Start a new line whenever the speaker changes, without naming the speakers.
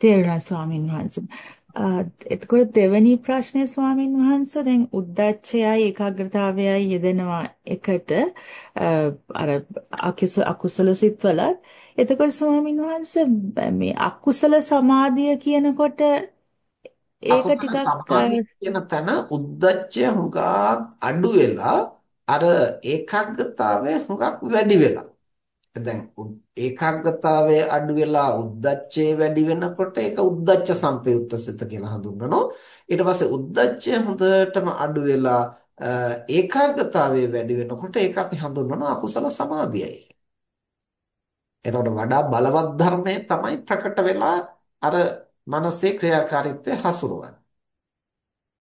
තේරුණා ස්වාමින් වහන්සේ. එතකොට දෙවෙනි ප්‍රශ්නේ ස්වාමින් වහන්සේ දැන් උද්දච්චයයි ඒකාග්‍රතාවයයි යෙදෙනවා එකට. අර අකුසල සිත්වල එතකොට ස්වාමින් වහන්සේ මේ අකුසල සමාධිය කියනකොට ඒක ටිකක්
කියන තැන උද්දච්චය හුඟක් අඩු වෙලා අර ඒකාග්‍රතාවය හුඟක් වැඩි වෙලා දැන් ඒකාග්‍රතාවය අඩු වෙලා උද්දච්චය වැඩි වෙනකොට ඒක උද්දච්ච සංපයුත්ත සිත කියලා හඳුන්වනවා. ඊට පස්සේ උද්දච්චය හොඳටම අඩු වෙලා ඒකාග්‍රතාවය වැඩි වෙනකොට ඒක අපි හඳුන්වනවා අකුසල සමාධියයි. එතකොට වඩා බලවත් ධර්මයේ තමයි ප්‍රකට වෙලා අර මනසේ ක්‍රියාකාරීත්වය හසුරුවන්නේ.